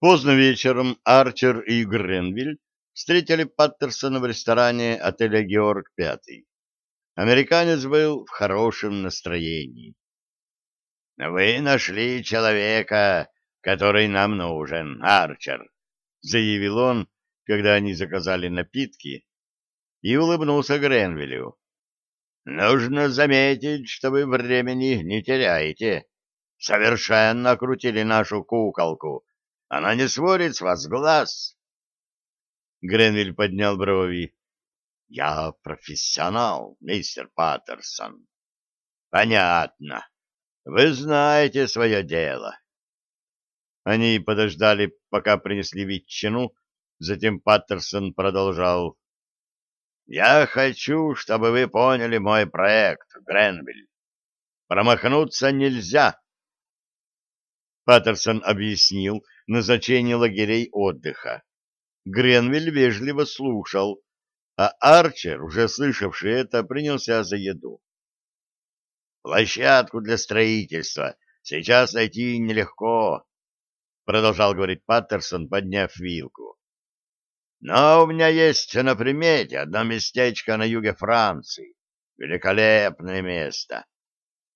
Поздно вечером Арчер и Гренвиль встретили Паттерсона в ресторане отеля «Георг Пятый». Американец был в хорошем настроении. «Вы нашли человека, который нам нужен, Арчер», — заявил он, когда они заказали напитки, и улыбнулся Гренвилю. «Нужно заметить, что вы времени не теряете. Совершенно крутили нашу куколку» Она не сводит с вас глаз. Гренвиль поднял брови. Я профессионал, мистер Паттерсон. Понятно. Вы знаете свое дело. Они подождали, пока принесли ветчину, затем Паттерсон продолжал. Я хочу, чтобы вы поняли мой проект, Гренвиль. Промахнуться нельзя. Паттерсон объяснил назначение лагерей отдыха. Гренвиль вежливо слушал, а Арчер, уже слышавший это, принялся за еду. «Площадку для строительства сейчас найти нелегко», — продолжал говорить Паттерсон, подняв вилку. «Но у меня есть на примете одно местечко на юге Франции. Великолепное место.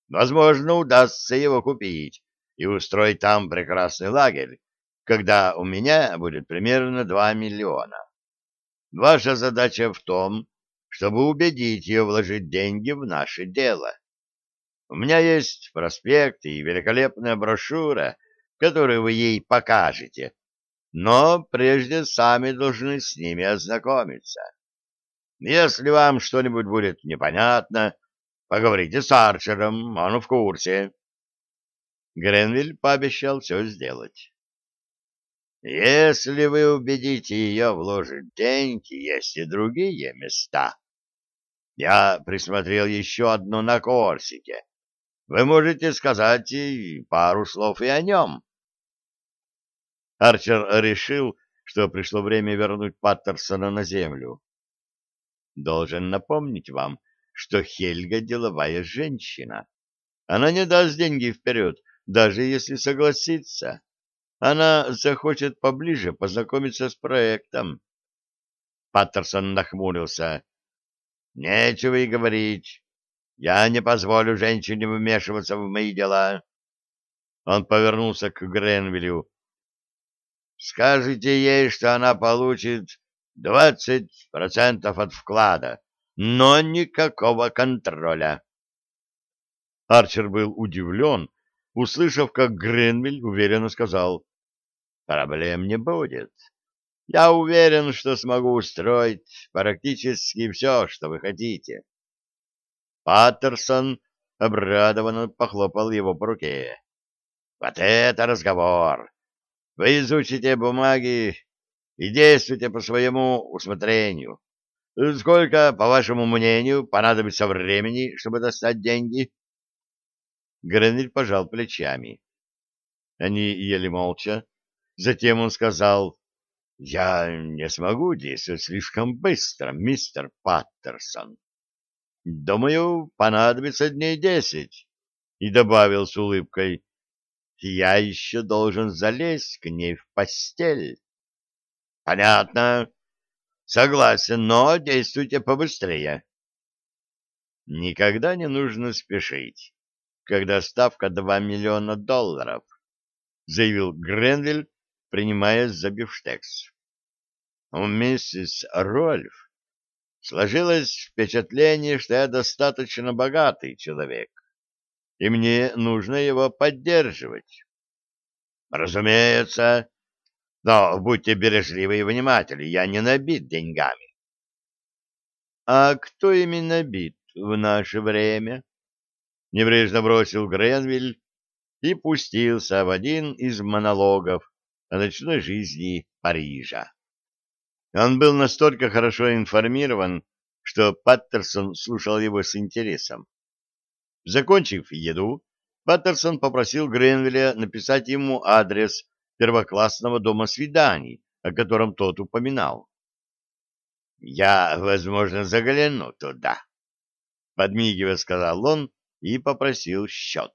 Возможно, удастся его купить, и устроить там прекрасный лагерь, когда у меня будет примерно 2 миллиона. Ваша задача в том, чтобы убедить ее вложить деньги в наше дело. У меня есть проспект и великолепная брошюра, которую вы ей покажете, но прежде сами должны с ними ознакомиться. Если вам что-нибудь будет непонятно, поговорите с Арчером, он в курсе. Гренвиль пообещал все сделать. Если вы убедите ее вложить деньги, есть и другие места. Я присмотрел еще одну на Корсике. Вы можете сказать и пару слов и о нем. Арчер решил, что пришло время вернуть Паттерсона на землю. Должен напомнить вам, что Хельга деловая женщина. Она не даст деньги вперед, даже если согласится, она захочет поближе познакомиться с проектом. Паттерсон нахмурился. «Нечего и говорить. Я не позволю женщине вмешиваться в мои дела». Он повернулся к Гренвилю. «Скажите ей, что она получит двадцать процентов от вклада, но никакого контроля». Арчер был удивлен, услышав, как Гренвиль уверенно сказал, «Проблем не будет. Я уверен, что смогу устроить практически все, что вы хотите». Паттерсон обрадованно похлопал его по руке. «Вот это разговор! Вы изучите бумаги и действуйте по своему усмотрению. Сколько, по вашему мнению, понадобится времени, чтобы достать деньги?» Граниль пожал плечами. Они ели молча. Затем он сказал, «Я не смогу действовать слишком быстро, мистер Паттерсон. Думаю, понадобится дней десять». И добавил с улыбкой, «Я еще должен залезть к ней в постель». «Понятно. Согласен, но действуйте побыстрее». «Никогда не нужно спешить когда ставка 2 миллиона долларов, заявил Гренвиль, принимаясь за бифштекс. У миссис Рольф сложилось впечатление, что я достаточно богатый человек, и мне нужно его поддерживать. Разумеется, но будьте бережливы и внимательны, я не набит деньгами. А кто именно бит в наше время? небрежно бросил Гренвиль и пустился в один из монологов о ночной жизни Парижа. Он был настолько хорошо информирован, что Паттерсон слушал его с интересом. Закончив еду, Паттерсон попросил Гренвилля написать ему адрес первоклассного дома свиданий, о котором тот упоминал. «Я, возможно, загляну туда», — подмигивая сказал он, и попросил счет.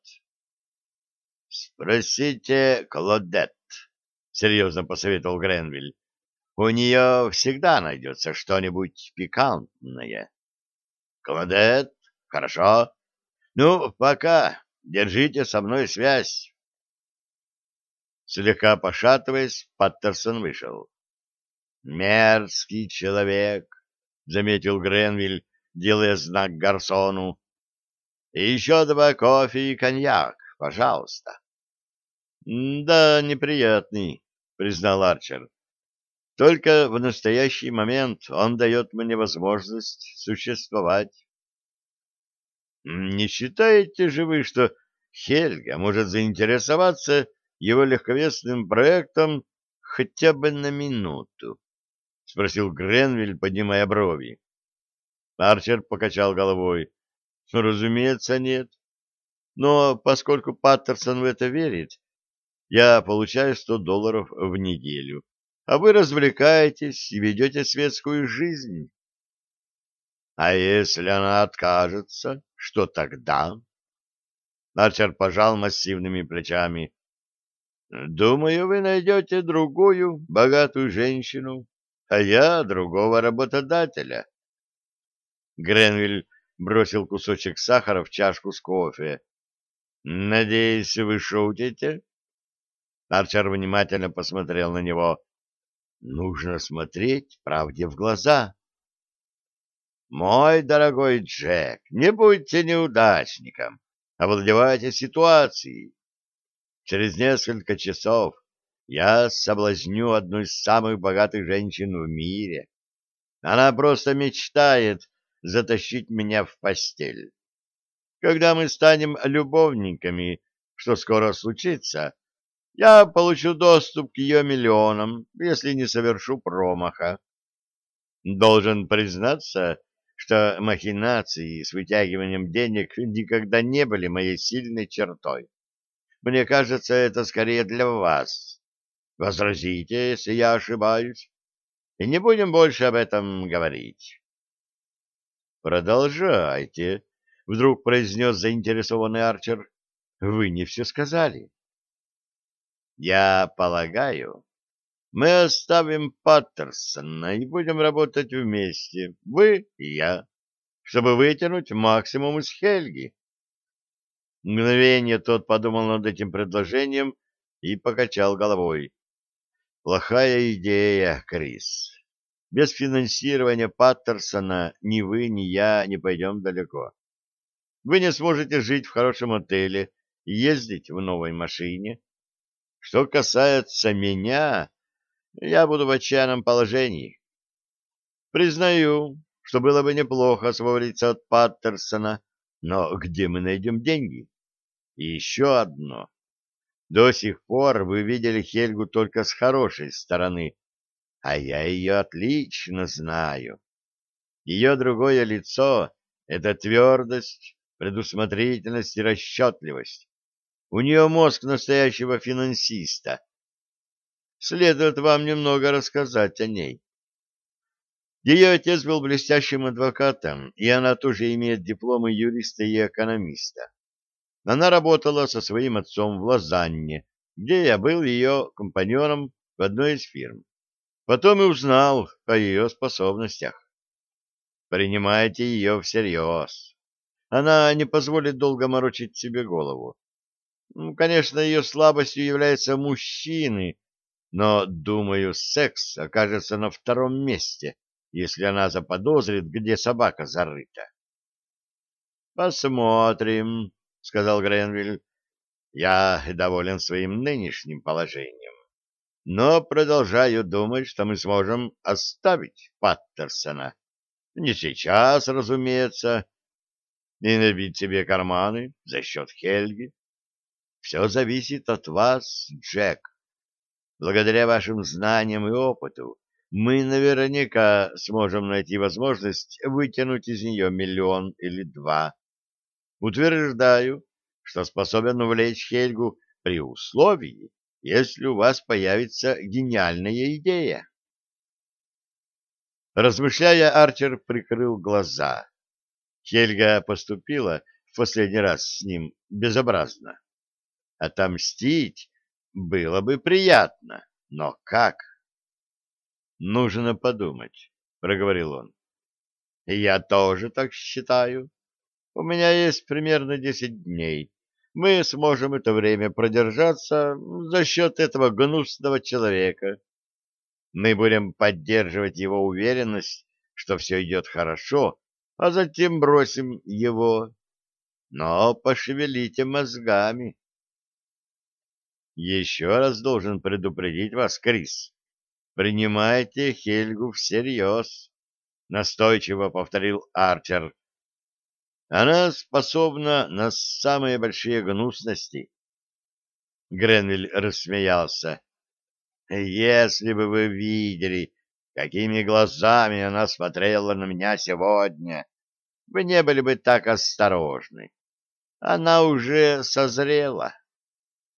— Спросите Клодет, — серьезно посоветовал Гренвиль. — У нее всегда найдется что-нибудь пикантное. — Клодет, хорошо. Ну, пока. Держите со мной связь. Слегка пошатываясь, Паттерсон вышел. «Мерзкий человек», — заметил Гренвиль, делая знак Гарсону. И еще два кофе и коньяк, пожалуйста. — Да, неприятный, — признал Арчер. — Только в настоящий момент он дает мне возможность существовать. — Не считаете же вы, что Хельга может заинтересоваться его легковесным проектом хотя бы на минуту? — спросил Гренвиль, поднимая брови. Арчер покачал головой. — ну, разумеется, нет. Но поскольку Паттерсон в это верит, я получаю 100 долларов в неделю, а вы развлекаетесь и ведете светскую жизнь. А если она откажется, что тогда? Арчер пожал массивными плечами. Думаю, вы найдете другую богатую женщину, а я другого работодателя. Гренвиль бросил кусочек сахара в чашку с кофе. «Надеюсь, вы шутите?» Арчер внимательно посмотрел на него. «Нужно смотреть правде в глаза». «Мой дорогой Джек, не будьте неудачником, овладевайте ситуацией. Через несколько часов я соблазню одну из самых богатых женщин в мире. Она просто мечтает затащить меня в постель. Когда мы станем любовниками, что скоро случится, я получу доступ к ее миллионам, если не совершу промаха. Должен признаться, что махинации с вытягиванием денег никогда не были моей сильной чертой. Мне кажется, это скорее для вас. Возразите, если я ошибаюсь, и не будем больше об этом говорить. «Продолжайте», — вдруг произнес заинтересованный Арчер. «Вы не все сказали». «Я полагаю, мы оставим Паттерсона и будем работать вместе, вы и я, чтобы вытянуть максимум из Хельги». Мгновение тот подумал над этим предложением и покачал головой. «Плохая идея, Крис. Без финансирования Паттерсона ни вы, ни я не пойдем далеко. Вы не сможете жить в хорошем отеле и ездить в новой машине. Что касается меня, я буду в отчаянном положении. Признаю, что было бы неплохо освободиться от Паттерсона, но где мы найдем деньги? И еще одно. До сих пор вы видели Хельгу только с хорошей стороны а я ее отлично знаю. Ее другое лицо — это твердость, предусмотрительность и расчетливость. У нее мозг настоящего финансиста. Следует вам немного рассказать о ней. Ее отец был блестящим адвокатом, и она тоже имеет дипломы юриста и экономиста. Она работала со своим отцом в Лозанне, где я был ее компаньоном в одной из фирм. Потом и узнал о ее способностях. Принимайте ее всерьез. Она не позволит долго морочить себе голову. Ну, конечно, ее слабостью являются мужчины, но, думаю, секс окажется на втором месте, если она заподозрит, где собака зарыта. «Посмотрим», — сказал Гренвиль. «Я доволен своим нынешним положением но продолжаю думать, что мы сможем оставить Паттерсона. Не сейчас, разумеется, и набить себе карманы за счет Хельги. Все зависит от вас, Джек. Благодаря вашим знаниям и опыту мы наверняка сможем найти возможность вытянуть из нее миллион или два. Утверждаю, что способен увлечь Хельгу при условии, если у вас появится гениальная идея. Размышляя, Арчер прикрыл глаза. Хельга поступила в последний раз с ним безобразно. Отомстить было бы приятно, но как? — Нужно подумать, — проговорил он. — Я тоже так считаю. У меня есть примерно десять дней мы сможем это время продержаться за счет этого гнусного человека. Мы будем поддерживать его уверенность, что все идет хорошо, а затем бросим его. Но пошевелите мозгами. Еще раз должен предупредить вас, Крис. Принимайте Хельгу всерьез, — настойчиво повторил Арчер. Она способна на самые большие гнусности. Гренвиль рассмеялся. Если бы вы видели, какими глазами она смотрела на меня сегодня, вы не были бы так осторожны. Она уже созрела.